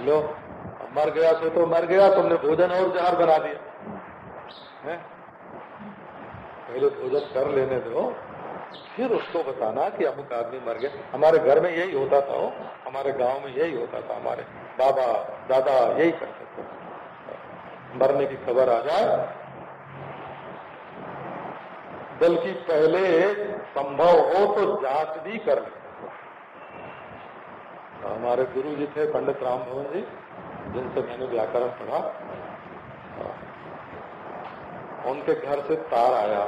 लो मर गया सो तो मर गया, तुमने भोजन और जहर बना दिया। है? पहले भोजन कर लेने दो, फिर उसको बताना कि अमुक आदमी मर गया। हमारे घर में यही होता था, हो। हमारे गाँव में यही होता था, हमारे बाबा, दादा यही करते थे। मरने की खबर आ जाए, बल्कि पहले संभव हो तो जाँच भी कर ले। हमारे गुरु जी थे, पंडित राम भवन जी, जिनसे मैंने व्याकरण पढ़ा। उनके घर से तार आया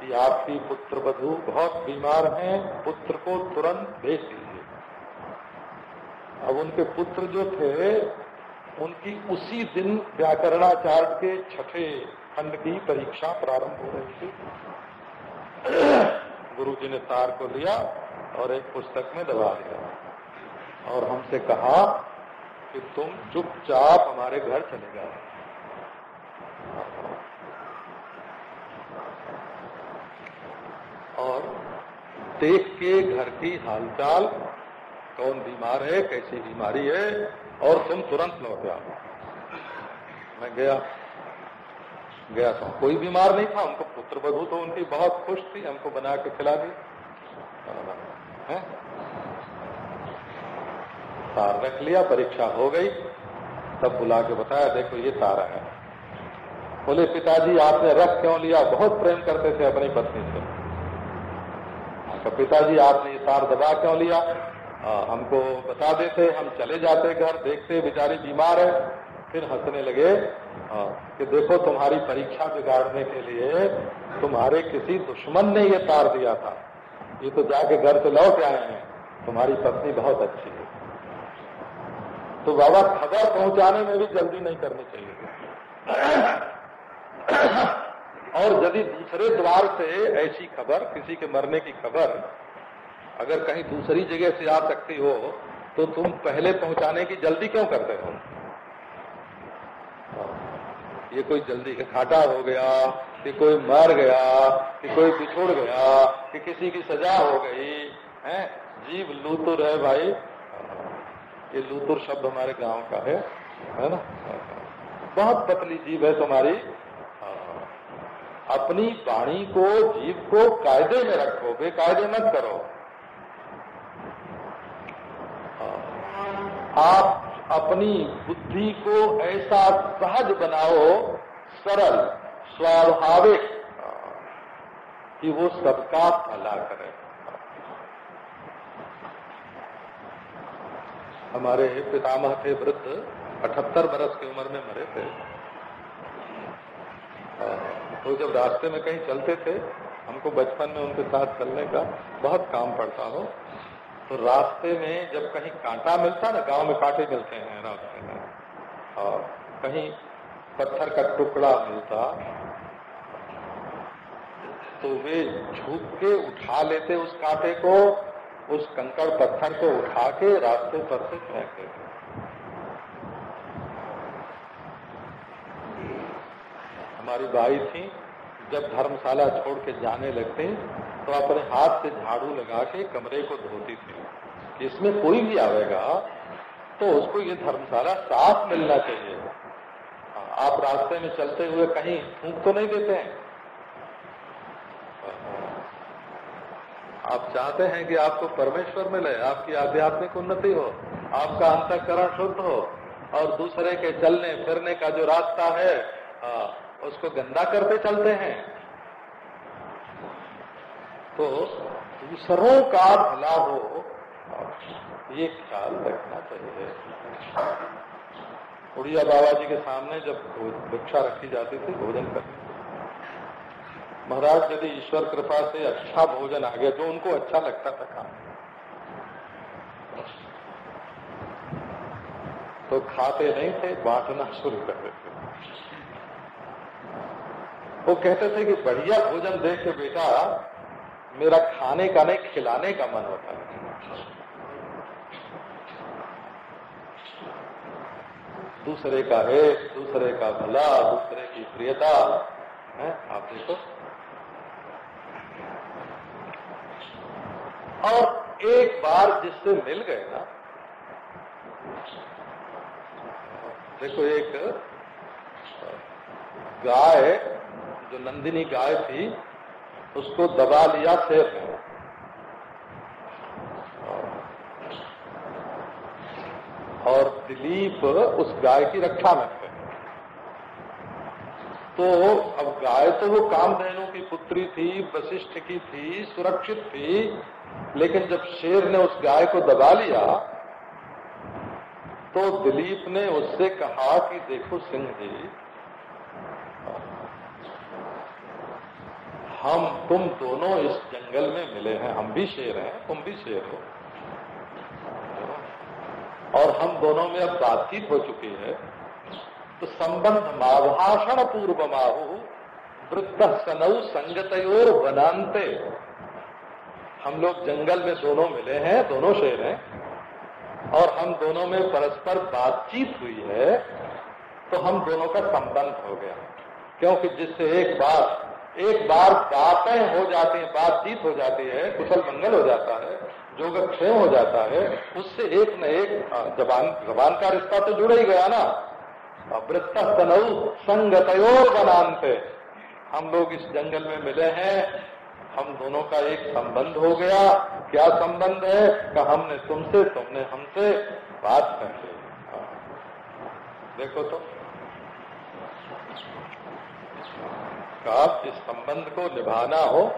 कि आपकी पुत्र बधु बहुत बीमार हैं, पुत्र को तुरंत भेज दीजिए। अब उनके पुत्र जो थे, उनकी उसी दिन व्याकरणाचार्य के छठे खंड की परीक्षा प्रारंभ हो रही थी। गुरु जी ने तार को लिया और एक पुस्तक में दबा दिया। और हमसे कहा कि तुम चुपचाप हमारे घर चले जाओ। और देख के घर की हालचाल, कौन बीमार है, कैसी बीमारी है, और तुम तुरंत लौट आओ। मैं गया। गया था कोई बीमार नहीं था उनको पुत्र बधु तो उनकी बहुत खुश थी, हमको बना के खिला दी। तार रख लिया परीक्षा हो गई। तब बुला के बताया देखो ये तारा है। बोले पिताजी आपने रख क्यों लिया? बहुत प्रेम करते थे अपनी पत्नी से। तो पिताजी आपने ये तार दबा क्यों लिया? आ, हमको बता देते हम चले जाते घर देखते बेचारी बीमार है। फिर हंसने लगे आ, कि देखो तुम्हारी परीक्षा बिगाड़ने के लिए तुम्हारे किसी दुश्मन ने ये तार दिया था। ये तो जाके घर से लौट आए हैं। तुम्हारी पत्नी बहुत अच्छी है। तो बाबा खबर पहुँचाने में भी जल्दी नहीं करनी चाहिए। और यदि दूसरे द्वार से ऐसी खबर, किसी के मरने की खबर, अगर कहीं दूसरी जगह से आ सकती हो तो तुम पहले पहुँचाने की जल्दी क्यों करते हो? ये कोई जल्दी का घाटा हो गया, कि कोई मर गया, कि कोई बिछुड़ गया, कि किसी की सजा हो गई, है? जीव लूतुर रहे भाई। ये लूतुर शब्द हमारे गाँव का है है ना? बहुत पतली जीव है तुम्हारी। अपनी वाणी को, जीव को कायदे में रखो, बेकायदे मत करो। आप अपनी बुद्धि को ऐसा सहज बनाओ, सरल, स्वाभाविक, कि वो सबका भला करे। हमारे पितामह थे वृद्ध, अठहत्तर बरस की उम्र में मरे थे। तो जब रास्ते में कहीं चलते थे, हमको बचपन में उनके साथ चलने का बहुत काम पड़ता हो। तो रास्ते में जब कहीं कांटा मिलता ना, गाँव में कांटे मिलते हैं रास्ते में और कहीं पत्थर का टुकड़ा मिलता तो वे झुक के उठा लेते उस कांटे को उस कंकड़ पत्थर को उठा के रास्ते पर से फेंक। देते हमारी बाई थी, जब धर्मशाला छोड़ के जाने लगते तो अपने हाथ से झाड़ू लगा के कमरे को धोती थी। इसमें कोई भी आवेगा तो उसको ये धर्मशाला साफ़ मिलना चाहिए। आप रास्ते में चलते हुए कहीं थूक तो नहीं देते हैं? आप चाहते हैं कि आपको परमेश्वर मिले आपकी आध्यात्मिक उन्नति हो आपका अंतकरण शुद्ध हो और दूसरे के चलने फिरने का जो रास्ता है आ, उसको गंदा करते चलते हैं। तो दूसरों का भला हो ये ख्याल रखना चाहिए। उड़िया बाबा जी के सामने जब भिक्षा रखी जाती थी भोजन करने। महाराज, यदि ईश्वर कृपा से अच्छा भोजन आ गया, जो उनको अच्छा लगता था खाना तो खाते नहीं थे, बांटना शुरू कर देते। वो कहते थे कि बढ़िया भोजन देख के बेटा, मेरा खाने का नहीं, खिलाने का मन होता है। दूसरे का है, दूसरे का भला, दूसरे की प्रियता, है, आप देखो। और एक बार जिससे मिल गए ना, देखो एक गाय, जो नंदिनी गाय थी, उसको दबा लिया शेर ने और दिलीप उस गाय की रक्षा में थे। तो अब गाय तो वो कामधेनु की पुत्री थी, वशिष्ठ की थी, सुरक्षित थी लेकिन जब शेर ने उस गाय को दबा लिया तो दिलीप ने उससे कहा कि देखो सिंह जी, हम, तुम दोनों इस जंगल में मिले हैं, हम भी शेर हैं, तुम भी शेर हो। और हम दोनों में अब बातचीत हो चुकी है तो संबंध माभाषण पूर्व माहु वृद्ध सनऊ संगत बनाते हम लोग जंगल में दोनों मिले हैं, दोनों शेर हैं, और हम दोनों में परस्पर बातचीत हुई है तो हम दोनों का संबंध हो गया। क्योंकि जिससे एक बार एक बार बातें हो जाती हैं, बातचीत हो जाती है, कुशल मंगल हो जाता है, योगक्षेम हो जाता है, उससे एक न एक जबान जबान का रिश्ता तो जुड़ ही गया ना। वृत्त तनऊ संगतयोर बनानते हम लोग इस जंगल में मिले हैं हम दोनों का एक संबंध हो गया। क्या संबंध है? कि हमने तुमसे तुमने हमसे बात कर ली। देखो तो। आप इस संबंध को निभाना हो।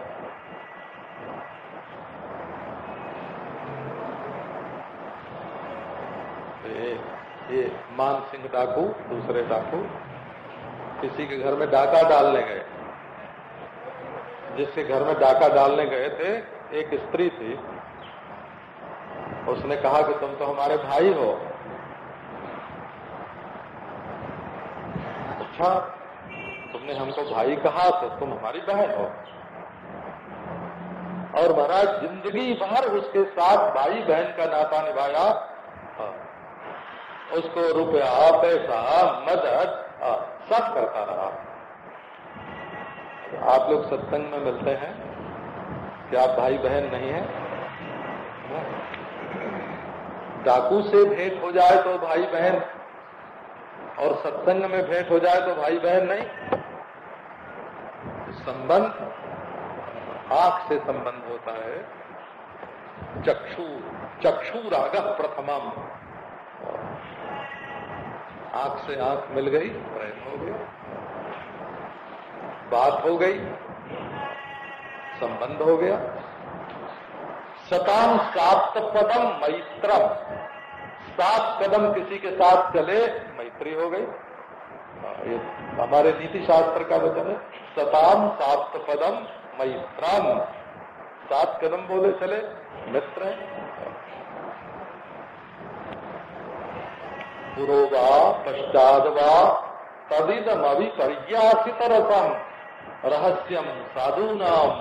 ये, ये मान सिंह डाकू दूसरे डाकू किसी के घर में डाका डालने गए। जिसके घर में डाका डालने गए थे एक स्त्री थी। उसने कहा कि तुम तो हमारे भाई हो। अच्छा तुमने हमको भाई कहा तो तुम हमारी बहन हो। और महाराज ज़िंदगी भर उसके साथ भाई बहन का नाता निभाया। हाँ। उसको रुपया पैसा मदद हाँ, सब करता रहा। आप लोग सत्संग में मिलते हैं क्या आप भाई बहन नहीं है। डाकू से भेंट हो जाए तो भाई बहन और सत्संग में भेंट हो जाए तो भाई बहन नहीं। संबंध आँख से संबंध होता है। चक्षु चक्षु राग प्रथमम। आँख से आँख मिल गई प्रेम हो गया। बात हो गई संबंध हो गया। सताम सात पदम मैत्रम। सात कदम किसी के साथ चले मैत्री हो गई। हाँ, ये हमारे नीति शास्त्र का वचन है। सताम सात पदम मैत्रम। सात कदम बोले चले मित्र पश्चात पश्चादवा तदिदम अभिपर्यासित रसम रहस्यम साधूनाम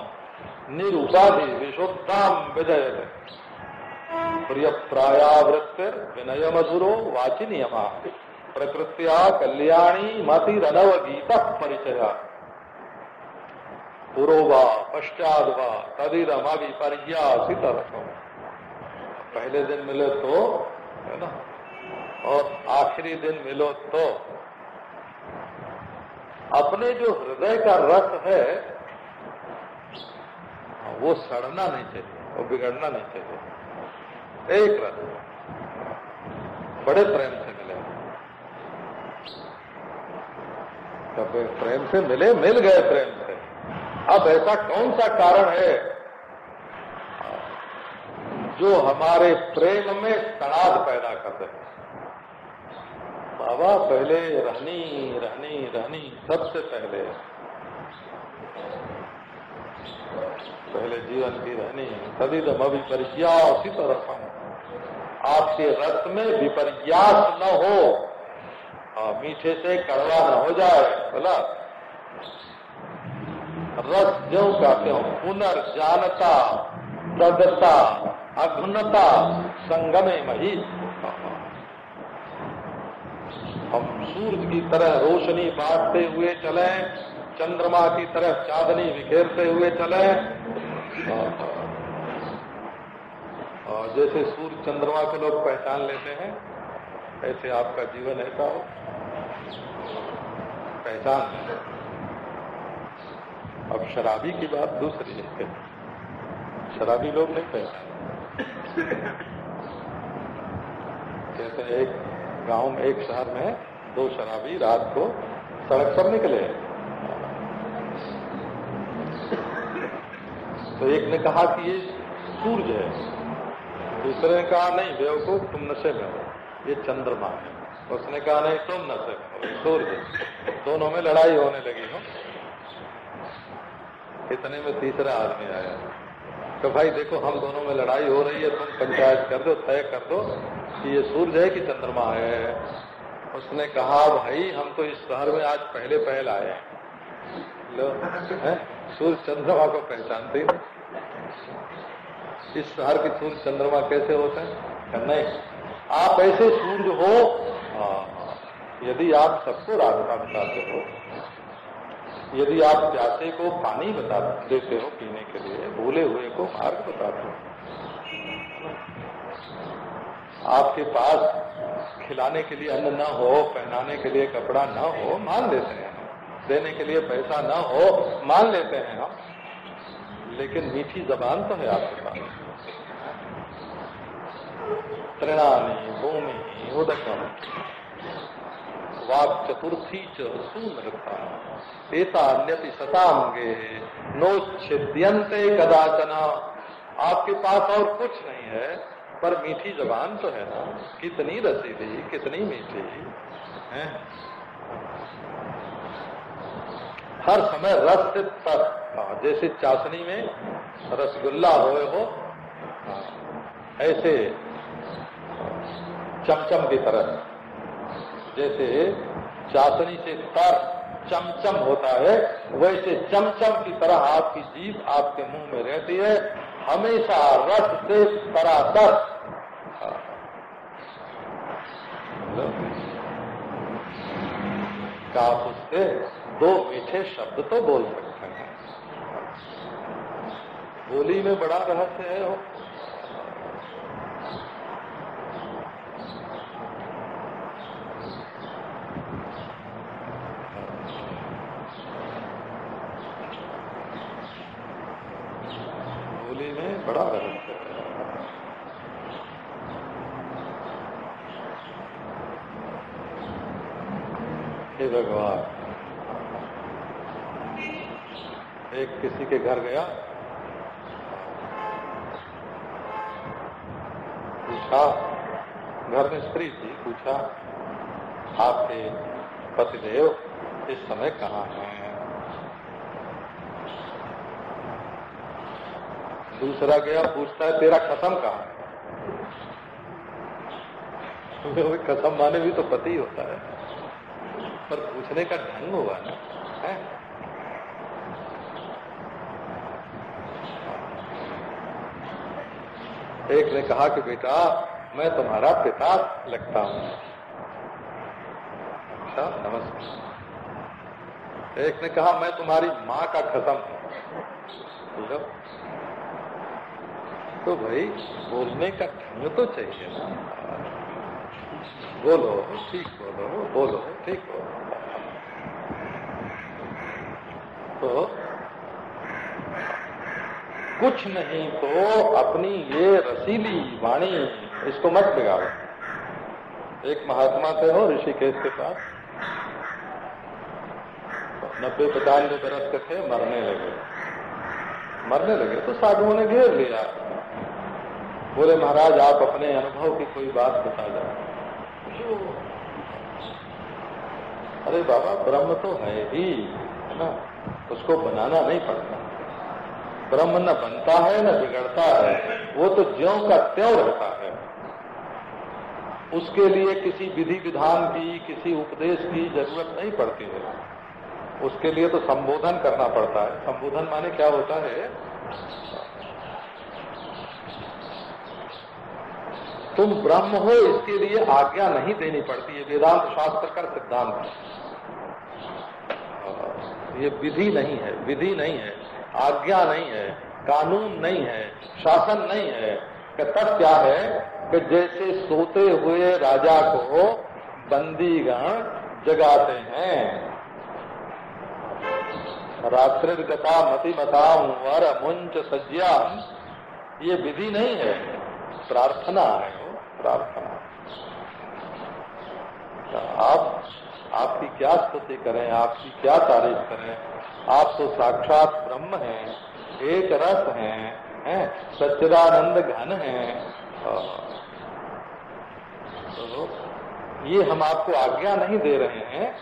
निरुपाधि विशुद्धाम विजय प्रिय प्रायावृत्तिर विनय मधुरो वाचि नियमा प्रकृत्या कल्याणी मति रनव गीत परिचय पुरोवा पश्चात वा तदिदम अभिपर्यासित पहले दिन मिले तो है ना? और आखिरी दिन मिलो तो अपने जो हृदय का रस है, वो सड़ना नहीं चाहिए, वो बिगड़ना नहीं चाहिए। एक रस। बड़े प्रेम से मिले। कभी प्रेम से मिले, मिल गए प्रेम से। अब ऐसा कौन सा कारण है जो हमारे प्रेम में तनाव पैदा कर दे? बाबा पहले रहनी रहनी रहनी सबसे पहले। पहले जीवन की रहनी सदी दम अभिपर्यास रसम आपके रस में विपर्यास न हो आ, मीठे से कड़वा न हो जाए बोला। रस जो का क्यों पुनर्जानता तदता अघुनता संगमे मही। हम सूरज की तरह रोशनी बांटते हुए चले, चंद्रमा की तरह चांदनी बिखेरते हुए चले। और जैसे सूर्य चंद्रमा को लोग पहचान लेते हैं, ऐसे आपका जीवन ऐसा हो। पहचान। अब शराबी की बात दूसरी है। शराबी लोग नहीं पहचान जैसे एक गाँव में एक शहर में दो शराबी रात को सड़क पर निकले। तो एक ने कहा कि ये सूर्य है। दूसरे ने कहा, नहीं, बेवकूफ़, तुम नशे में हो। ये चंद्रमा है। उसने कहा, नहीं, तुम नशे में हो। सूर्य दोनों में लड़ाई होने लगी हो। इतने में तीसरा आदमी आया। तो भाई देखो, हम दोनों में लड़ाई हो रही है तुम पंचायत कर दो, तय कर दो कि ये सूर्य है कि चंद्रमा है। उसने कहा, भाई, हम तो इस शहर में आज पहले पहल आए लो, है? सूर्य चंद्रमा को पहचानते नहीं। इस शहर के सूर्य चंद्रमा कैसे होते हैं? नहीं? आप ऐसे सूर्य हो यदि आप सबको रास्ता बताते हो यदि आप प्यासे को पानी बता देते हो पीने के लिए, भूले हुए को मार्ग बताते हो। आपके पास खिलाने के लिए अन्न न हो, पहनाने के लिए कपड़ा न हो, मान लेते हैं देने के लिए पैसा न हो, मान लेते हैं हम। लेकिन मीठी जबान तो है आपके पास। तृणानी भूमि, उदकम। वाक चतुर्थी चूनृता एता अन्यति शतांगे नोच्छिद्यंते कदाचना। आपके पास और कुछ नहीं है पर मीठी जबान तो है ना। कितनी रसीली कितनी मीठी है? हर समय रस से तर हाँ, जैसे चाशनी में रसगुल्ला होए हो। हाँ, ऐसे चमचम की तरह। जैसे चाशनी से तर चमचम होता है, वैसे चमचम की तरह आपकी जीव आपके मुँह में रहती है हमेशा रस से तरातर। का उससे दो मीठे शब्द तो बोल सकते हैं बोली में बड़ा रहस्य है हो में बड़ा रहस्य हे भगवान। एक किसी के घर गया। पूछा, घर में स्त्री थी, पूछा, आपके पतिदेव इस समय कहाँ हैं? दूसरा गया, पूछता है, तेरा कसम कहाँ है? कसम माने भी तो पति ही होता है। पर पूछने का ढंग हुआ ना, है? एक ने कहा कि, बेटा, मैं तुम्हारा पिता लगता हूँ। अच्छा नमस्कार। एक ने कहा, मैं तुम्हारी माँ का खत्म हूँ। तो भाई, बोलने का ढंग तो चाहिए। ना बोलो, ठीक बोलो बोलो, ठीक बोलो। तो कुछ नहीं तो अपनी ये रसीली वाणी, इसको मत बिगाड़ो। एक महात्मा थे हो ऋषिकेश के पास नब्बे पचानवे बरस के थे, मरने लगे। मरने लगे तो साधुओं ने घेर लिया। बोले, महाराज, आप अपने अनुभव की कोई बात बता जाए अरे बाबा, ब्रह्म तो है ही, है ना? उसको बनाना नहीं पड़ता। ब्रह्म न बनता है, न बिगड़ता है, वो तो ज्यो का त्यों रहता है। उसके लिए किसी विधि विधान की, किसी उपदेश की ज़रूरत नहीं पड़ती है। उसके लिए तो संबोधन करना पड़ता है। संबोधन माने क्या होता है? तुम ब्रह्म हो, इसके लिए आज्ञा नहीं देनी पड़ती। है वेदांत शास्त्र का सिद्धांत है। ये विधि नहीं है, विधि नहीं है, आज्ञा नहीं है, कानून नहीं है, शासन नहीं है। तब क्या है कि जैसे सोते हुए राजा को बंदीगण जगाते हैं। रात्रि गता मति मताम वर मुंच सज्जा। ये विधि नहीं है, प्रार्थना है। प्रार्थना। आप, आपकी क्या स्तुति करें, आपकी क्या तारीफ़ करें? आप तो साक्षात ब्रह्म हैं, एक रस हैं हैं, सच्चिदानंद घन हैं। तो ये हम आपको आज्ञा नहीं दे रहे हैं।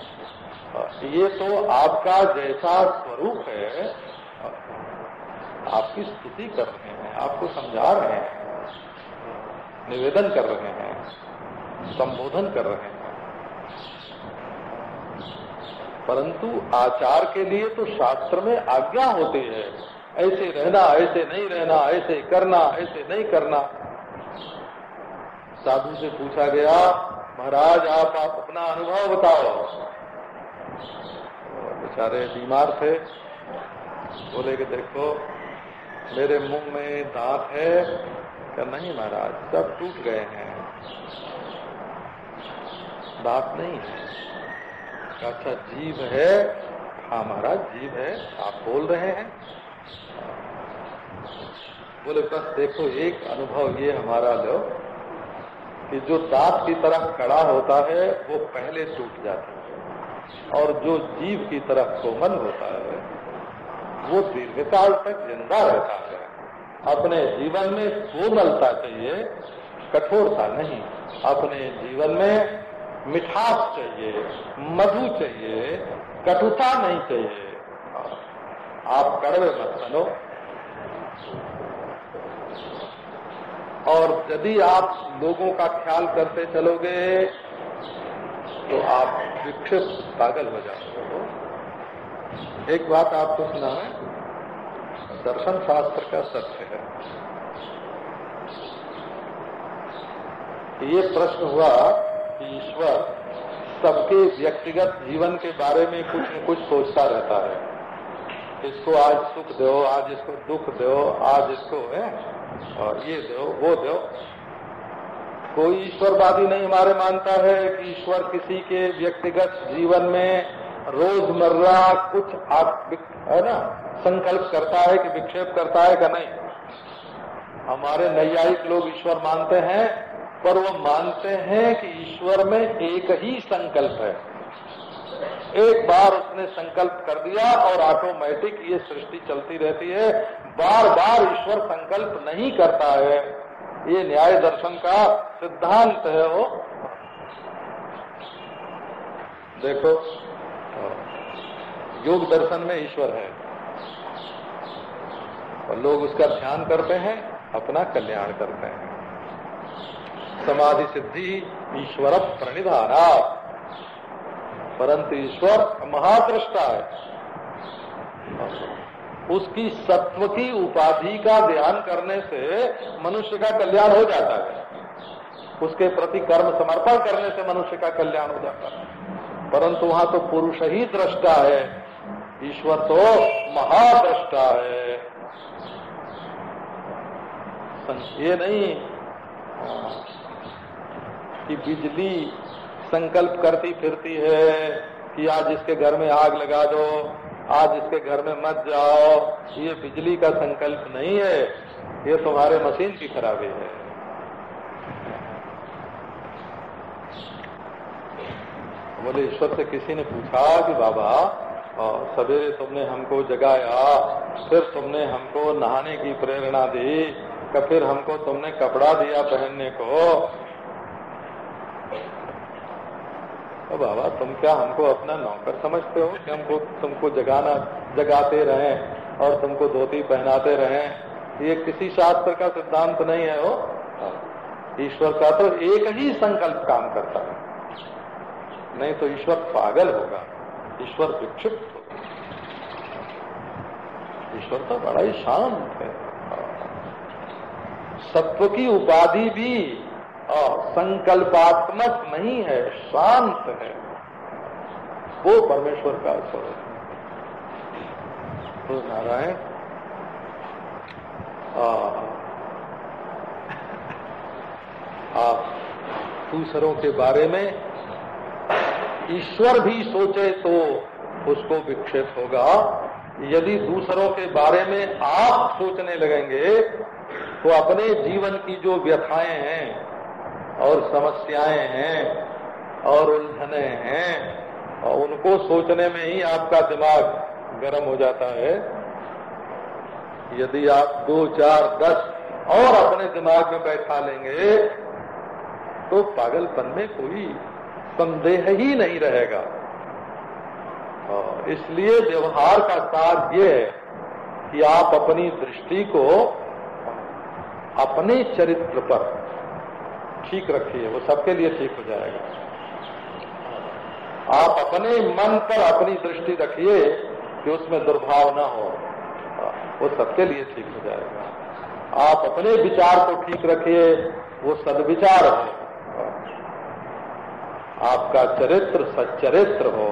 ये तो आपका जैसा स्वरूप है। आपकी स्तुति कर रहे हैं, आपको समझा रहे हैं। निवेदन कर रहे हैं संबोधन कर रहे हैं। परंतु आचार के लिए तो शास्त्र में आज्ञा होती है ऐसे रहना ऐसे नहीं रहना ऐसे करना ऐसे नहीं करना। साधु से पूछा गया महाराज आप, आप अपना अनुभव बताओ। बेचारे बीमार थे। बोले कि देखो मेरे मुँह में दांत है क्या नहीं महाराज, सब टूट गए हैं। दांत नहीं है। अच्छा जीव है। हाँ महाराज, जीव है। आप बोल रहे हैं। बोले, बस देखो, एक अनुभव ये हमारा लो, कि जो दांत की तरह कड़ा होता है, वो पहले टूट जाता है। और जो जीव की तरह कोमल होता है, वो दीर्घकाल तक ज़िंदा रहता है। अपने जीवन में कोमलता चाहिए कठोरता नहीं। अपने जीवन में मिठास चाहिए, मधु चाहिए, कटुता नहीं चाहिए। आप कड़वे मत बनो। और यदि आप लोगों का ख्याल करते चलोगे तो आप विक्षिप्त पागल हो जाओगे एक बात आपको सुना है। दर्शन शास्त्र का सत्य है। ये प्रश्न हुआ कि ईश्वर सबके व्यक्तिगत जीवन के बारे में कुछ न कुछ सोचता रहता है। इसको आज सुख दो, आज इसको दुख दो, आज इसको, है? और ये दो, वो दो। कोई ईश्वरवादी नहीं हमारे मानता है कि ईश्वर किसी के व्यक्तिगत जीवन में रोज़मर्रा कुछ आप है ना? संकल्प करता है कि विक्षेप करता है कि नहीं? हमारे नैयायिक लोग ईश्वर मानते हैं, पर वो मानते हैं कि ईश्वर में एक ही संकल्प है। एक बार उसने संकल्प कर दिया और ऑटोमेटिक ये सृष्टि चलती रहती है। बार बार ईश्वर संकल्प नहीं करता है। ये न्याय दर्शन का सिद्धांत है वो। देखो योग दर्शन में ईश्वर है। और लोग उसका ध्यान करते हैं, अपना कल्याण करते हैं। समाधि सिद्धि ईश्वर प्रणिधाना परंतु ईश्वर महादृष्टा है। उसकी सत्व की उपाधि का ध्यान करने से मनुष्य का कल्याण हो जाता है। उसके प्रति कर्म समर्पण करने से मनुष्य का कल्याण हो जाता है। परंतु वहाँ तो पुरुष ही दृष्टा है। ईश्वर तो महादृष्टा है। ये नहीं, कि बिजली संकल्प करती फिरती है कि आज इसके घर में आग लगा दो, आज इसके घर में मत जाओ। ये बिजली का संकल्प नहीं है, ये तुम्हारे मशीन की खराबी है। बोले, ईश्वर से किसी ने पूछा कि बाबा सवेरे तुमने हमको जगाया, फिर तुमने हमको नहाने की प्रेरणा दी फिर हमको तुमने कपड़ा दिया पहनने को। तो बाबा, तुम क्या हमको अपना नौकर समझते हो कि हमको, तुमको जगाना, जगाते रहे और तुमको धोती पहनाते रहे? ये किसी शास्त्र का सिद्धांत नहीं है वो। ईश्वर का तो एक ही संकल्प काम करता है। नहीं तो ईश्वर पागल होगा। ईश्वर विक्षिप्त होगा ईश्वर तो बड़ा ही शांत है। सत्व की उपाधि भी संकल्पात्मक नहीं है, शांत है। वो परमेश्वर का स्वरूप तो नारायण आप, दूसरों के बारे में ईश्वर भी सोचे तो उसको विक्षेप होगा। यदि दूसरों के बारे में आप सोचने लगेंगे तो अपने जीवन की जो व्यथाएँ हैं, और समस्याएँ हैं, और उलझने हैं, और उनको सोचने में ही आपका दिमाग गर्म हो जाता है। यदि आप दो, चार, दस और अपने दिमाग में बैठा लेंगे तो पागलपन में कोई संदेह ही नहीं रहेगा। इसलिए व्यवहार का सार ये है कि आप अपनी दृष्टि को अपने चरित्र पर ठीक रखिए, वो सबके लिए ठीक हो जाएगा। आप अपने मन पर अपनी दृष्टि रखिए कि उसमें दुर्भाव न हो, वो सबके लिए ठीक हो जाएगा। आप अपने विचार को ठीक रखिए, वो सदविचार हो। आपका चरित्र सच्चरित्र हो,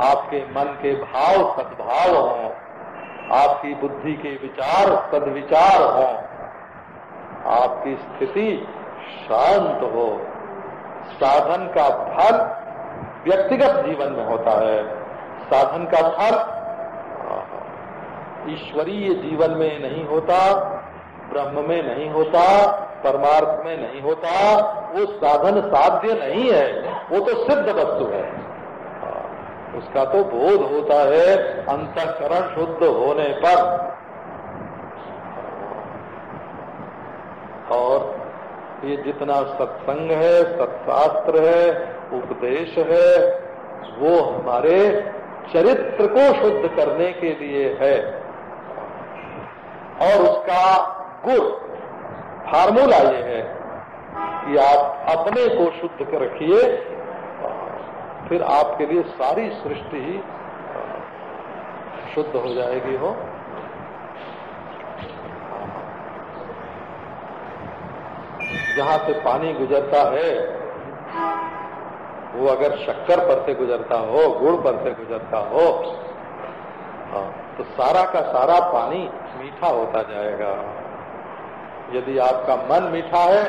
आपके मन के भाव सद्भाव हो, आपकी बुद्धि के विचार सदविचार हो, आपकी स्थिति शांत हो, साधन का फल व्यक्तिगत जीवन में होता है। साधन का फल ईश्वरीय जीवन में नहीं होता, ब्रह्म में नहीं होता परमार्थ में नहीं होता, वो साधन साध्य नहीं है, वो तो सिद्ध वस्तु है। उसका तो बोध होता है, अंतकरण शुद्ध होने पर। और ये जितना सत्संग है, सत्शास्त्र है, उपदेश है, वो हमारे चरित्र को शुद्ध करने के लिए है, और उसका गुण फार्मूला ये है कि आप अपने को शुद्ध कर रखिए फिर आपके लिए सारी सृष्टि ही शुद्ध हो जाएगी हो जहाँ से पानी गुजरता है वो अगर शक्कर पर से गुजरता हो गुड़ पर से गुजरता हो हाँ, तो सारा का सारा पानी मीठा होता जाएगा। यदि आपका मन मीठा है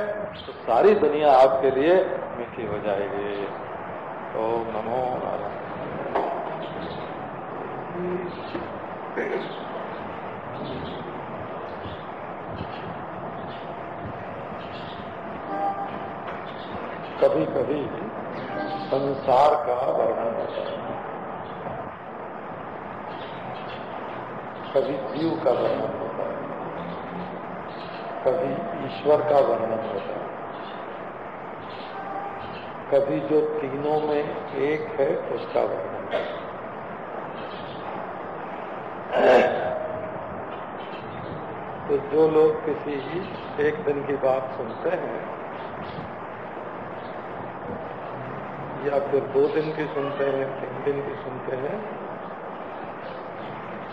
तो सारी दुनिया आपके लिए मीठी हो जाएगी। ओम नमो कभी कभी संसार का वर्णन होता है। कभी जीव का वर्णन होता है। कभी ईश्वर का वर्णन होता है। कभी जो तीनों में एक है, उसका वर्णन होता तो जो लोग किसी एक दिन की बात सुनते हैं, या फिर दो दिन की सुनते हैं, तीन दिन की सुनते हैं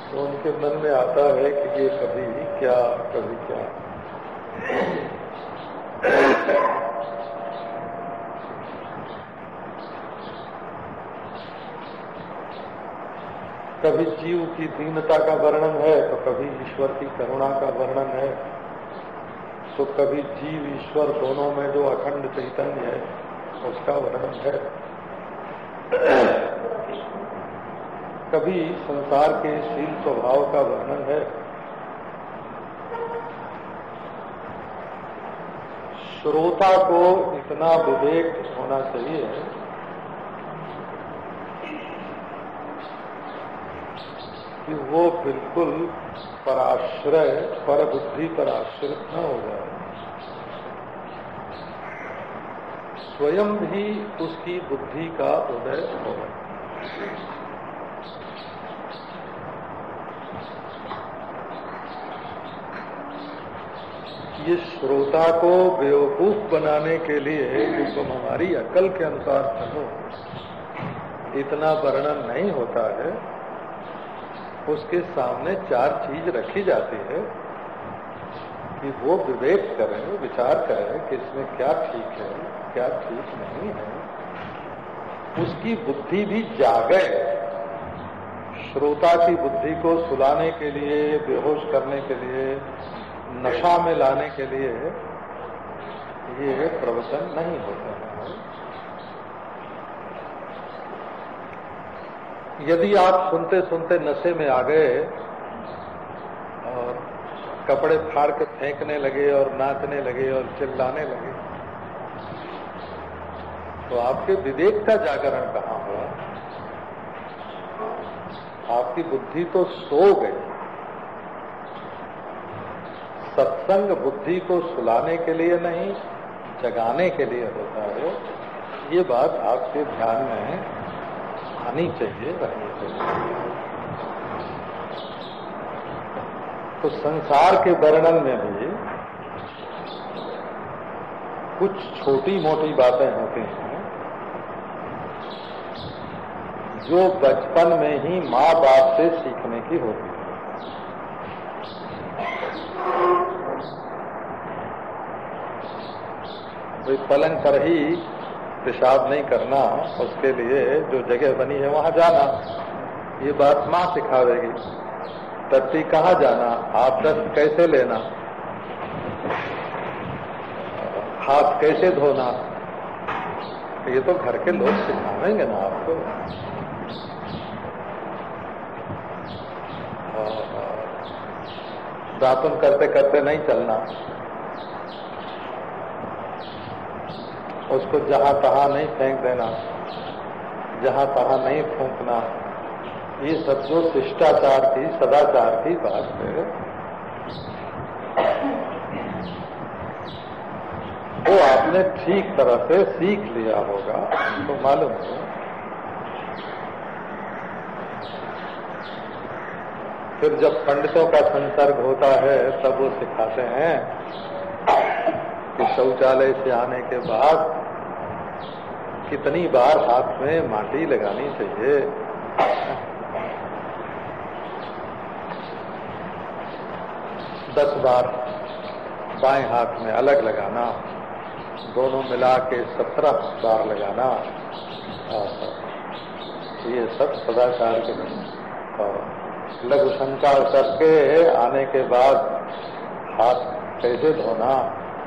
तो उनके मन में आता है कि ये कभी क्या कभी क्या। कभी जीव की दीनता का वर्णन है तो कभी ईश्वर की करुणा का वर्णन है। तो कभी जीव, ईश्वर दोनों में जो अखंड चैतन्य है, उसका वर्णन है। कभी संसार के शील स्वभाव का वर्णन है। श्रोता को इतना विवेक होना चाहिए। कि वो बिल्कुल पराश्रय पर बुद्धि पर आश्रित न हो जाए। स्वयं भी उसकी बुद्धि का उदय हो ये श्रोता को बेवकूफ़ बनाने के लिए कि तुम हमारी अकल के अनुसार चलो, इतना वर्णन नहीं होता है। उसके सामने चार चीज़ रखी जाती है कि वो विवेक करें, विचार करें कि इसमें क्या ठीक है, क्या ठीक नहीं है। उसकी बुद्धि भी जागे। श्रोता की बुद्धि को सुलाने के लिए, बेहोश करने के लिए नशा में लाने के लिए ये प्रवचन नहीं होते हैं। यदि आप सुनते सुनते नशे में आ गए और कपड़े फाड़ के फेंकने लगे और नाचने लगे और चिल्लाने लगे तो आपके विवेक का जागरण कहाँ हुआ? आपकी बुद्धि तो सो गई। सत्संग बुद्धि को सुलाने के लिए नहीं, जगाने के लिए होता है। ये बात आपके ध्यान में आनी चाहिए, रहनी चाहिए। तो संसार के वर्णन में भी कुछ छोटी मोटी बातें होती हैं, जो बचपन में ही माँ बाप से सीखने की होती है। भाई पलंग पर ही पेशाब नहीं करना, उसके लिए जो जगह बनी है वहाँ जाना। ये बात माँ सिखावेगी। टट्टी कहाँ जाना? आप दस्त कैसे लेना? हाथ कैसे धोना? ये तो घर के लोग सिखाएँगे ना आपको। दातुन करते करते नहीं चलना। उसको जहाँ तहां नहीं फेंक देना, जहाँ तहां नहीं फूंकना। ये सब जो शिष्टाचार की, सदाचार की बात वो आपने ठीक तरह से सीख लिया होगा तो मालूम है। फिर जब पंडितों का संसर्ग होता है, तब वो सिखाते हैं कि शौचालय से आने के बाद कितनी बार हाथ में माटी लगानी चाहिए? दस बार बाएँ हाथ में अलग लगाना, दोनों मिला के सत्रह बार लगाना ये सब सदाचार के लघु शंका करके आने के बाद हाथ कैसे धोना,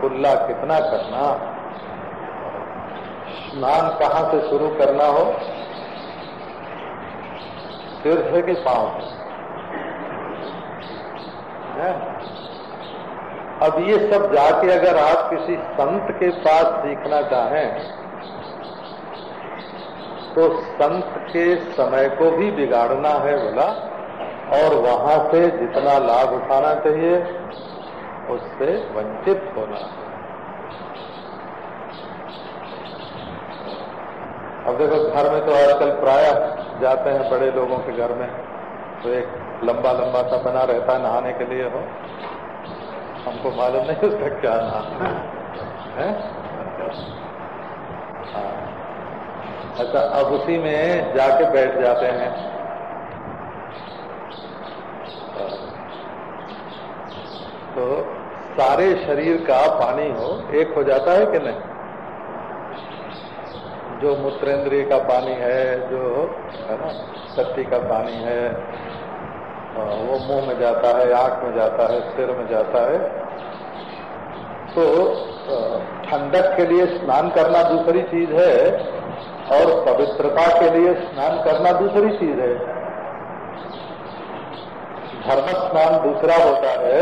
कुल्ला कितना करना स्नान कहाँ से शुरू करना हो? सिर से कि पाँव से अब ये सब जाके अगर आप किसी संत के पास सीखना चाहें तो संत के समय को भी बिगाड़ना है बोला, और वहाँ से जितना लाभ उठाना चाहिए, उससे वंचित होना। अब देखो, घर में तो आजकल प्राय जाते हैं बड़े लोगों के घर में। तो एक लंबा लंबा सा बना रहता है नहाने के लिए, हो। हमको मालूम नहीं उसका क्या नाम है? हाँ। अच्छा अब उसी में जाके बैठ जाते हैं। तो सारे शरीर का पानी हो, एक हो जाता है कि नहीं? जो मूत्रेंद्रिय का पानी है, जो, है ना, शक्ति का पानी है वो मुँह में जाता है, आँख में जाता है, सिर में जाता है तो ठंडक के लिए स्नान करना दूसरी चीज़ है और पवित्रता के लिए स्नान करना दूसरी चीज़ है। धर्म स्नान दूसरा होता है।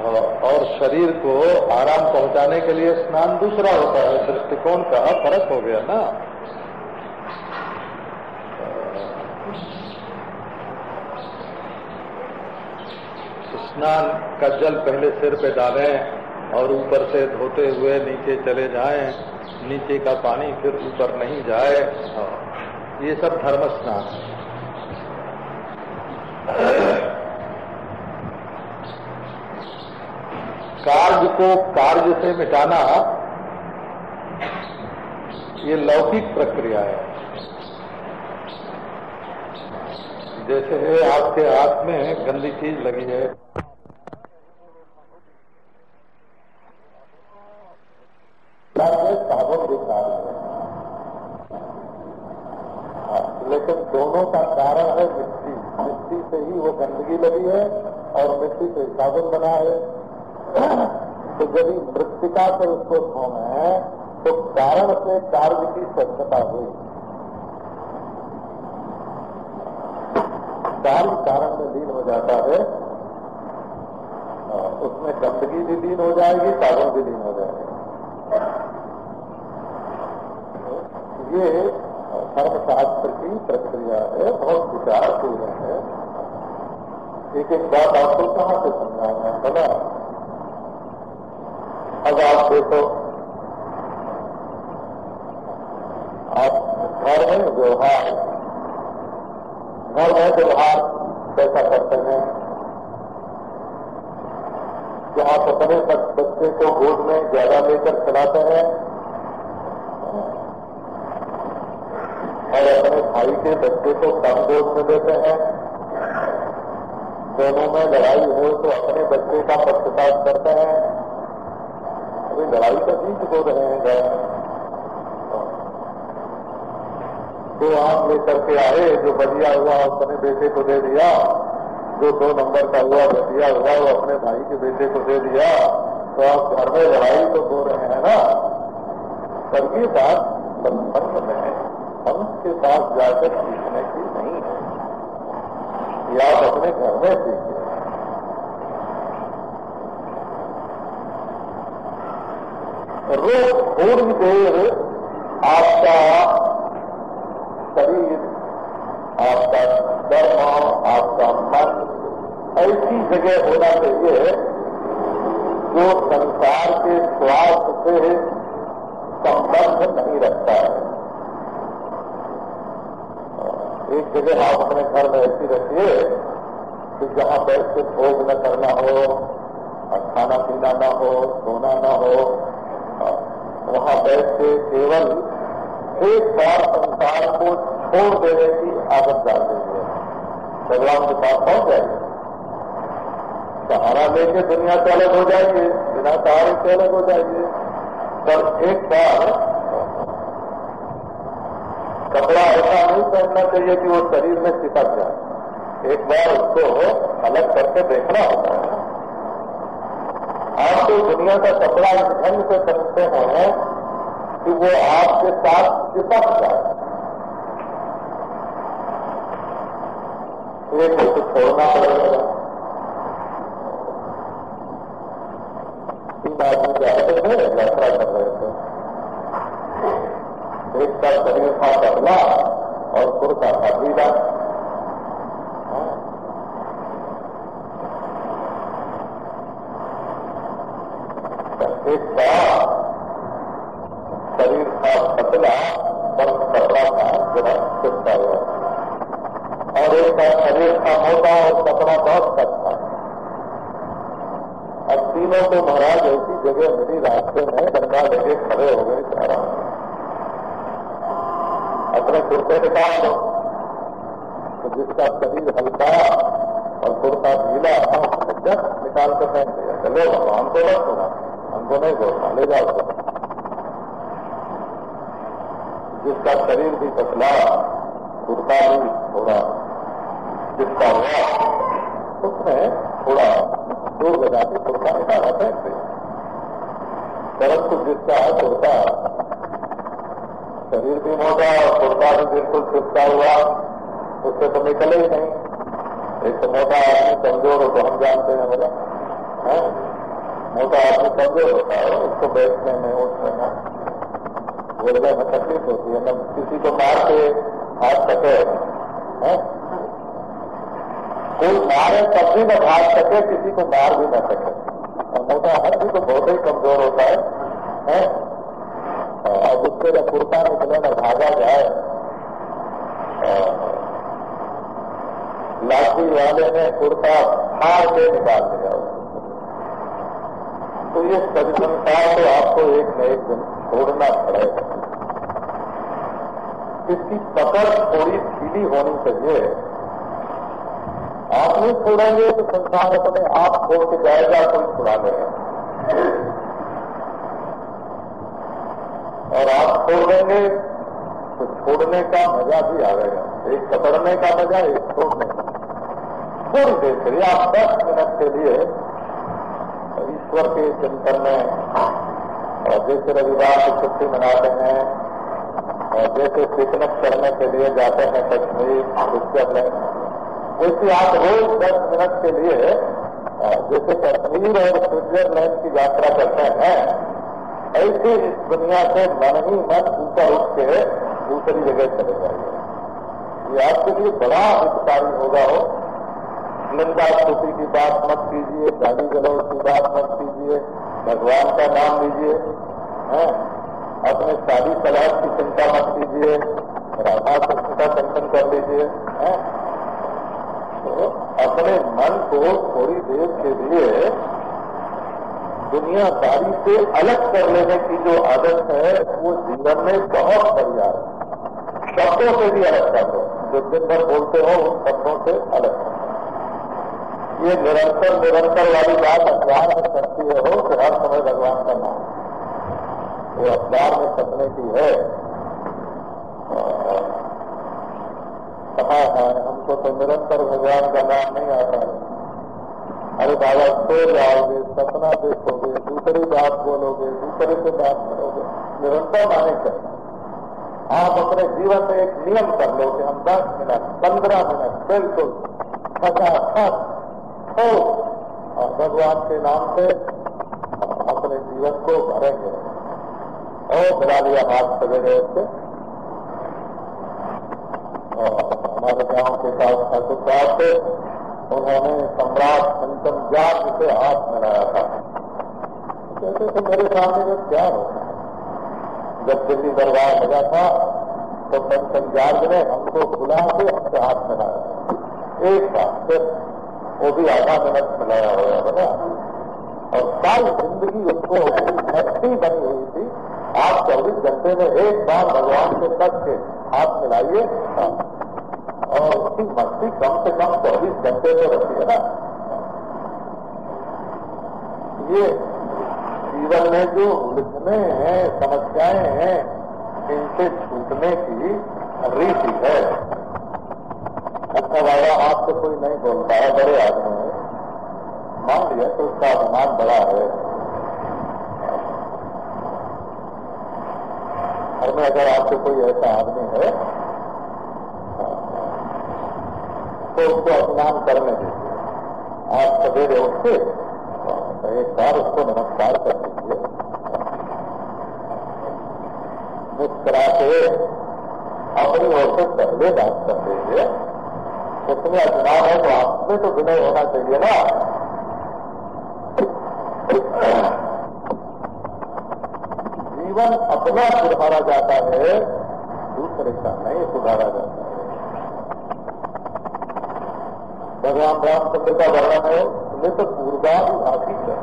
और शरीर को आराम पहुँचाने के लिए स्नान दूसरा होता है, दृष्टिकोण का फ़र्क हो गया ना। स्नान का जल पहले सिर पे डालें और ऊपर से धोते हुए नीचे चले जाएँ, नीचे का पानी फिर ऊपर नहीं जाए। ये सब धर्म स्नान है। कार्य को कार्य से मिटाना ये लौकिक प्रक्रिया है। जैसे आपके हाथ में गंदी चीज़ लगी है। साबुन दिखा रहे लेकिन दोनों का कारण है मिट्टी। मिट्टी से ही वो गंदगी लगी है और मिट्टी से साबुन बना है। यदि मृतिका से उसको छोड़े तो कारण से कार्य की स्वच्छता हुई। कार्य कारण में लीन हो जाता है उसमें गंदगी भी लीन हो जाएगी साबुन भी लीन हो जाएगी। ये धर्मशास्त्र की प्रक्रिया है, बहुत विचारपूर्ण है। एक एक बात आपको कहाँ से समझाना है? ना अब आप देखो आप घर में व्यवहार, घर में व्यवहार कैसा करते हैं? कि आप अपने बच्चे को गोद में ज़्यादा लेकर चलाते हैं, और अपने भाई के बच्चे को कम गोद में देते हैं। दोनों में लड़ाई हो तो अपने बच्चे का पक्षपात करते हैं। अभी लड़ाई का बीज बो रहे हैं दो आम लेकर के आए, जो बढ़िया हुआ अपने बेटे को दे दिया, जो दो नंबर का हुआ बढ़िया हुआ, वो अपने भाई के बेटे को दे दिया तो आप घर में लड़ाई तो हो रहे हैं ना? पर ये बात संबंध में हम के पास जाकर सीखने की नहीं है। या आप अपने घर में सीखिए। रोज थोड़ी देर आपका शरीर, आपका कर्म आपका मन, ऐसी जगह होना चाहिए जो संसार के स्वास्थ्य से संबंध नहीं रखता है। एक जगह आप अपने घर में ऐसी रखिए कि जहाँ बैठ के भोग न करना हो खाना पीना न हो, सोना न हो वहाँ बैठ के केवल एक बार संसार को छोड़ देने की आदत डाल देंगे भगवान के पास पहुँच जाएँगे सहारा लेके दुनिया से अलग हो जाएँगे बिना सहारे से अलग हो जाएँगे पर एक बार कपड़ा ऐसा नहीं पहनना चाहिए कि वो शरीर में चिपक जाए। एक बार उसको अलग करके देखना होता है। आप तो दुनिया का कपड़ा इस ढंग से पहनते हैं कि वो आपके साथ चिपक जाए एक को छोड़ना पड़ेगा। तीन आदमी जाते थे, यात्रा कर रहे थे। एक का शरीर था पतला और कुर्ता था पीला एक का शरीर था पतला और कपड़ा था जरा चिपका हुआ और एक का शरीर था मोटा और कपड़ा बहुत कच्चा अब तीनों को महाराज ऐसी जगह मिली रास्ते में गंगा लेके खड़े हो गए सारा दो तो जिसका शरीर हल्का और कुर्ता गीला जस्ट निकाल कर पहन दिया। चलो हमको मत सुना हमको नहीं बोलना ले जाओ जिसका शरीर भी पतला कुर्ता भी थोड़ा जिसका हुआ, उसने थोड़ा दूर बजा के कुर्ता निकाला फेंक दिया। परंतु जिसका कुर्ता शरीर भी मोटा और कुर्ता भी बिल्कुल चिपका हुआ उससे तो निकले ही नहीं। एक तो मोटा आदमी कमज़ोर हो तो हम जानते हैं बोला। मोटा आदमी कमज़ोर होता है उसको बैठने में उठने में बोलने में तकलीफ़ होती है न किसी को मार के हाथ सके। कोई मारे तब भी न भाग सके किसी को मार भी न सके। और मोटा आदमी तो बहुत ही कमज़ोर होता है, है? उससे कुर्ता निकले न भागा जाए, लाठी वाले ने कुर्ता फाड़ के निकाल दिया। तो ये संसार तो आपको एक न एक दिन छोड़ना पड़ेगा इसकी पकड़ थोड़ी ढीली होनी चाहिए। आप नहीं छोड़ेंगे तो संसार अपने आप छोड़ के जाएगा, कोई छुड़ा लेगा और देंगे तो छोड़ने का मज़ा भी आ आएगा एक पकड़ने का मज़ा, एक छोड़ने का थोड़ी देर आप दस मिनट के लिए ईश्वर के चिंतन में, और जैसे रविवार की छुट्टी मनाते हैं, और जैसे पिकनिक करने के लिए जाते हैं कश्मीर, स्विट्जरलैंड, वैसे आप रोज दस मिनट के लिए जैसे कश्मीर और स्विट्जरलैंड की यात्रा करते हैं ऐसे इस दुनिया से मन ही मन ऊपर उठ के दूसरी जगह चले जाइए। ये आपके लिए बड़ा हितकारी होगा हो। निंदा स्तुति की बात मत कीजिए, गाली गलौज की बात मत कीजिए, भगवान का नाम लीजिए अपने शादी सलाह की चिंता मत कीजिए, राधा कृष्ण का चिंतन कर लीजिए तो अपने मन को थोड़ी देर के लिए दुनियादारी से अलग कर लेने की जो आदत है, वो जीवन में बहुत बढ़िया है। शब्दों से भी अलग कर दो जो दिन भर बोलते हो, उन शब्दों से अलग कर ये निरंतर निरंतर वाली बात अखबार में करती है हो कि हर समय भगवान का नाम। वो अखबार में सपने की है। कहा है, हमको तो निरंतर भगवान का नाम नहीं आता है। अरे बाबा, सो जाओगे, सपना देखोगे दूसरी बात बोलोगे, दूसरे से बात करोगे। निरंतर माने कर आप अपने जीवन में एक नियम कर लो कि हम दस मिनट, पंद्रह मिनट, बिल्कुल हो और भगवान के नाम से अपने जीवन को भरेंगे। और मिला लिया हाथ सवेरे से हमारे गाँव के साथ ठाकुर साहब थे उन्होंने सम्राट पंचम जाग से हाथ मिलाया था कहते थे मेरे सामने में क्या होता है? जब दिल्ली दरबार लगा था तो पंचम जाग ने हमको बुला के हमसे हाथ मिलाया एक बात सिर्फ़ वो भी आधा मिनट मिलाया हुआ बना। और सारी ज़िंदगी उसको भक्ति बनी हुई थी। आप चौबीस घंटे में एक बार भगवान के तक के हाथ मिलाइए। और उसकी मस्ती कम से कम चौबीस घंटे में रहती है ना। ये जीवन में जो उलझने हैं, समस्याएँ हैं, इनसे छूटने की रीति है। अच्छा बाबा आपसे कोई नहीं बोलता है, बड़े आदमी है। मान लिया तो उसका अभिमान बड़ा है। और में अगर आपसे कोई ऐसा आदमी है तो उसको अपमान करने दीजिए। आप सवेरे उठ के तो एक बार उसको नमस्कार कर मुस्करा अपनी ओर से पहले बात कर दीजिए उसमें अभिमान है। तो आपसे तो विनय होना चाहिए ना जीवन अपना सुधारा जाता है। दूसरे का नहीं सुधारा जाता है। भगवान रामचंद्र का वर्णन है। उन्हें तो पूर्वाभिभाषी है।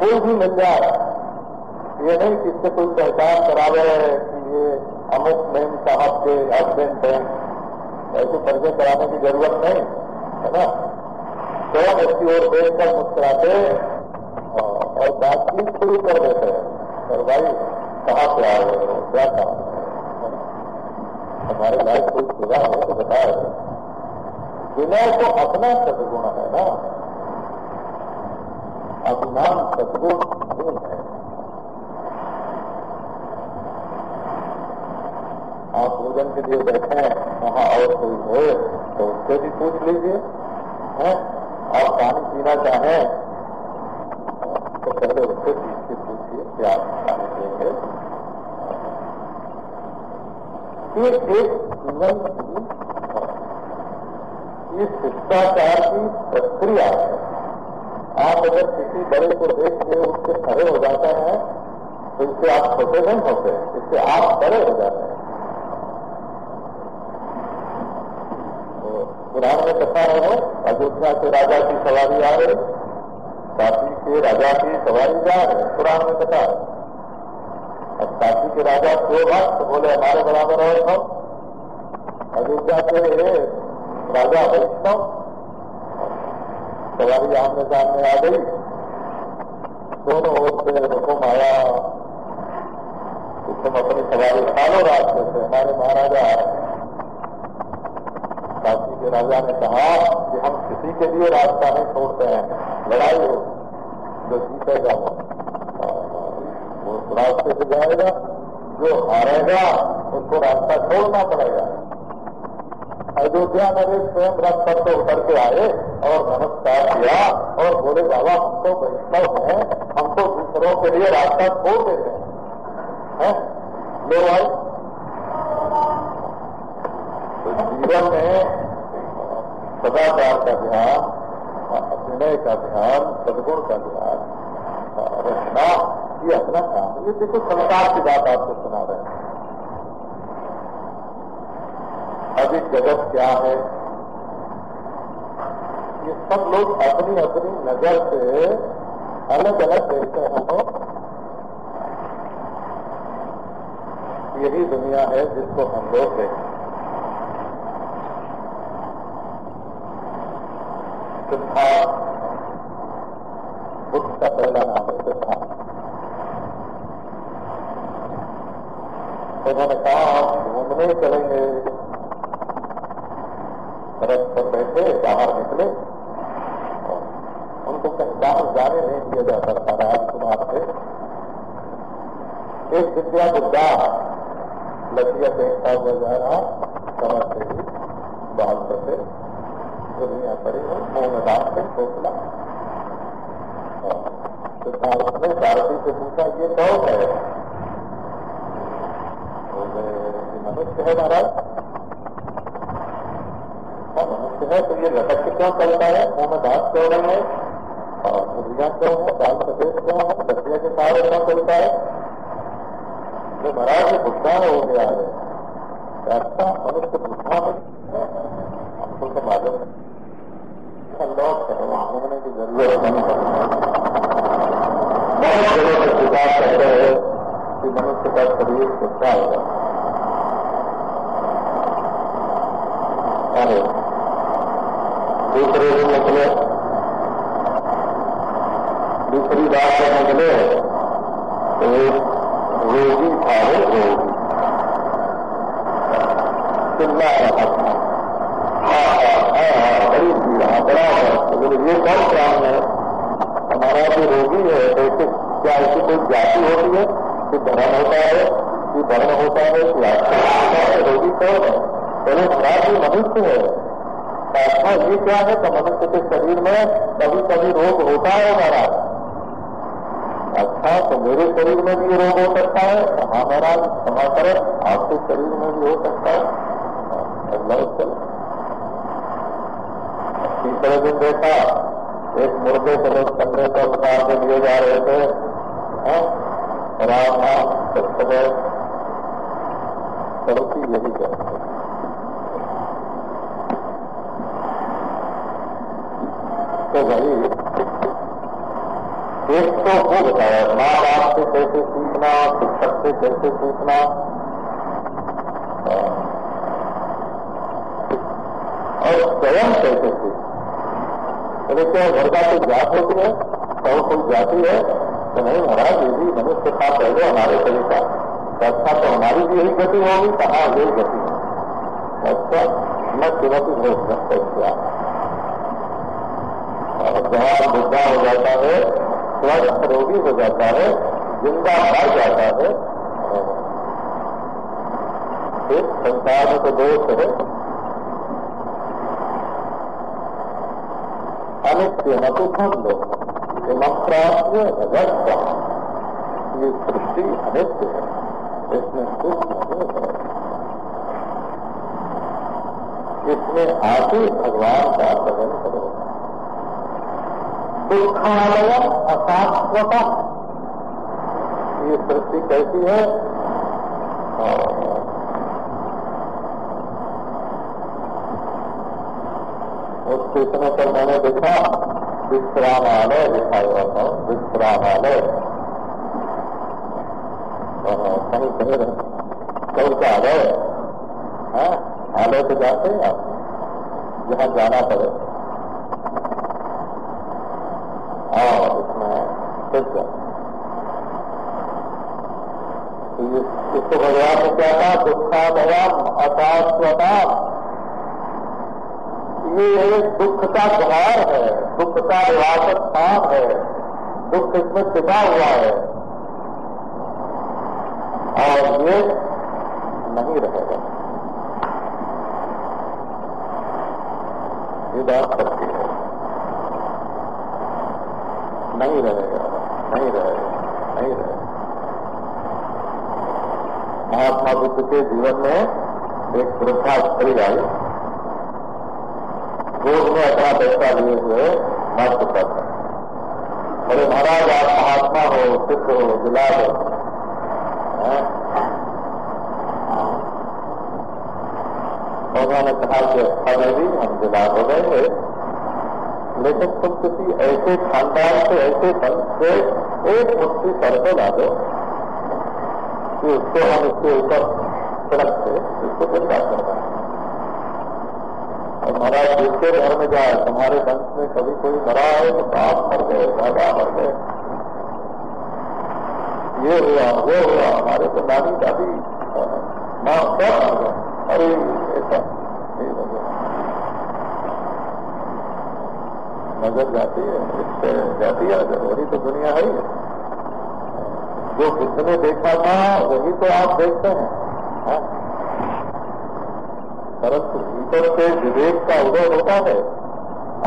कोई भी मिल जाए ये नहीं कि इससे कोई पहचान करावे कि ये अमुक मेम साहब के हस्बैंड हैं ऐसे परिचय कराने की ज़रूरत नहीं, है ना? स्वयं उसकी ओर देखकर मुस्कुराते और बातचीत शुरू कर देते हैं। और भाई, कहाँ से आ रहे हो? क्या काम हमारे लाइफ कोई सेवा हो तो बताए। विनय तो अपना सदगुण है ना? अभिमान सदगुण नहीं है भोजन के लिए बैठे हैं, वहाँ और कोई हो तो उससे भी पूछ लीजिए। आप पानी पीना चाहें तो पहले उससे पीछ के पूछिए कि आप पानी पिएँगे। ये एक जीवन की ये शिष्टाचार की प्रक्रिया है। आप अगर किसी बड़े को देख के उससे खड़े हो जाते हैं तो इससे आप छोटे नहीं होते, इससे आप बड़े हो जाते हैं पुराण में कथा है अयोध्या के राजा की सवारी आ रहे काशी के राजा की सवारी जा रहे पुराण में कथा है अब काशी के राजा को भक्त बोले, हमारे बराबर और सब अयोध्या के राजा वैष्णव। सवारी आमने सामने आ गई। दोनों ओर से हुकुम आया। तुम अपनी सवारी खा लो रास्ते से, हमारे महाराजा आ हैं काशी के राजा ने कहा कि हम किसी के लिए रास्ता नहीं छोड़ते हैं। लड़ाई हो जो जीतेगा वो वो रास्ते से जाएगा। जो हारेगा, उसको रास्ता छोड़ना पड़ेगा। अयोध्या में स्वयं रथ पर तो उतर के आए, और नमस्कार किया, और बोले, बाबा, हम तो वैष्णव हैं, हम तो दूसरों के लिए रास्ता छोड़ देते हैं। लो भाई। तो जीवन में सदाचार का ध्यान, अभिनय का ध्यान, सदगुण का ध्यान रखना ये अपना काम ये देखो, संसार की बात आपको सुना रहे अभी जगत क्या है? ये सब लोग अपनी अपनी नज़र से अलग अलग देखते हैं। तो यही दुनिया है जिसको हम लोग देखते सिद्धार्थ बुद्ध का पहला नाम है सिद्धार्थ उन्होंने कहा घूमने चलेंगे रथ पर बैठे बाहर निकले उनको कहीं बाहर जाने नहीं दिया जाता था राजकुमार से एक विद्या बुद्धा लड़किया देखता हुआ जा रहा कमर से ही बाल करते दुनिया पड़ी हो मुँह में डाल के खोखला सिद्धार्थ ने सारथी से पूछा ये कौन है है महाराज? मनुष्य है तो ये लटक के क्यों चलता है। मुँह में दांत क्यों रहे हैं, और मुर्गियाँ क्यों है बाल सफ़ेद क्यों है बच्चिया के सहारे क्यों चलता है। जो महाराज, ये बुद्धा हो गया है। ऐसा मनुष्य में हमको तो मालूम है। लौट करो घूमने की ज़रूरत है। हैं मनुष्य का शरीर कितना होगा अरे दूसरे दिन निकले दूसरी बात जब निकले तो रोगी था रोगी। चिल्ला रहा था हाँ हाँ हाँ बड़ी पीड़ा बड़ा बोले ये कौन प्राण है? हमारा जो रोगी है, ऐसे क्या ऐसी कोई जाति होती है कि धर्म होता है, कि वर्ण होता है, कि आस्था होता है, रोगी कौन है? बोले महाराज ये मनुष्य है। अच्छा ये क्या है? तो मनुष्य के शरीर में कभी कभी रोग होता है हमारा। अच्छा तो मेरे शरीर में भी रोग हो सकता है। तो हाँ महाराज क्षमा करें, आपके शरीर में भी हो सकता है। तीसरे दिन देखा, एक मुर्गे को लोग कमरे पर उतार के लिए जा रहे थे। राम नाम सत्सव सबकी यही कहते तो भाई तो वो बताया? माँ बाप से कैसे सीखना, शिक्षक से कैसे सीखना? और स्वयं कैसे सीखना अरे क्या घर का कोई जात होती है? और कोई जाति है? तो नहीं महाराज, ये भी मनुष्य था पहले हमारे शरीर का अच्छा तो हमारी भी यही गति होगी तो हाँ यही गति है? अच्छा मैं चुनौती हो सकता और जवान बुद्धा हो जाता है स्वस्थ रोगी हो जाता है, ज़िंदा मर जाता है। फिर संसार में तो दोष है। तो सब लोग इमप्राप्य रक्त ये सृष्टि अनित्य है। इसमें सुख नहीं है। इसमें भगवान का भजन दुखालय अशाश्वत ये सृष्टि कैसी है? उस स्टेशनों पर मैंने देखा, विश्रामालय लिखा हुआ था, विश्रामालय। कहीं कहीं शौचालय। आलय तो जाते हैं आप, जहाँ जाना पड़े और इसमें सिद्ध इसको भगवान ने क्या कहा दुखादयाम अशाश्वता ये दुख का द्वार है, दुख का विरासत स्थान है। दुख इसमें टिका हुआ है और ये नहीं रहेगा ये बात सत्य है नहीं रहेगा नहीं रहेगा नहीं रहेगा महात्मा बुद्ध के जीवन में एक वृद्धा स्त्री आई गोद में अपना बच्चा लिए हुए मस्त कर अरे महाराज, आप महात्मा हो, सिद्ध हो जिला हो। उन्होंने कहा कि अच्छा देवी हम जिला हो गए लेकिन तुम किसी ऐसे खानदान से, ऐसे बल से एक मुट्ठी सर को ला दो कि उसको हम इसके ऊपर सड़क से इसको ज़िंदा कर दें और महाराज दूसरे घर में जाए, तुम्हारे वंश में कभी कोई मरा है तो बाप मर गए, दादा मर गए। ये हुआ, वो हुआ, हमारे तो दादी दादी, माँ सब मर गए। अरे, ऐसा नज़र जाती है, इससे जाती है नज़र वही तो दुनिया है ही। जो बुद्ध ने देखा था, वही तो आप देखते हैं हाँ? भीतर से विवेक का उदय होता है,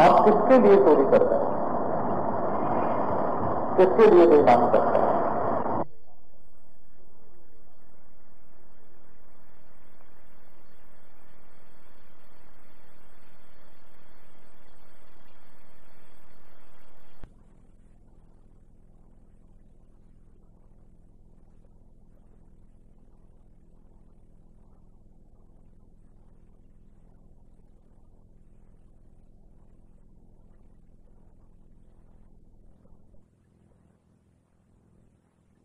आप किसके लिए चोरी करते हैं? किसके लिए बेईमानी करते हैं?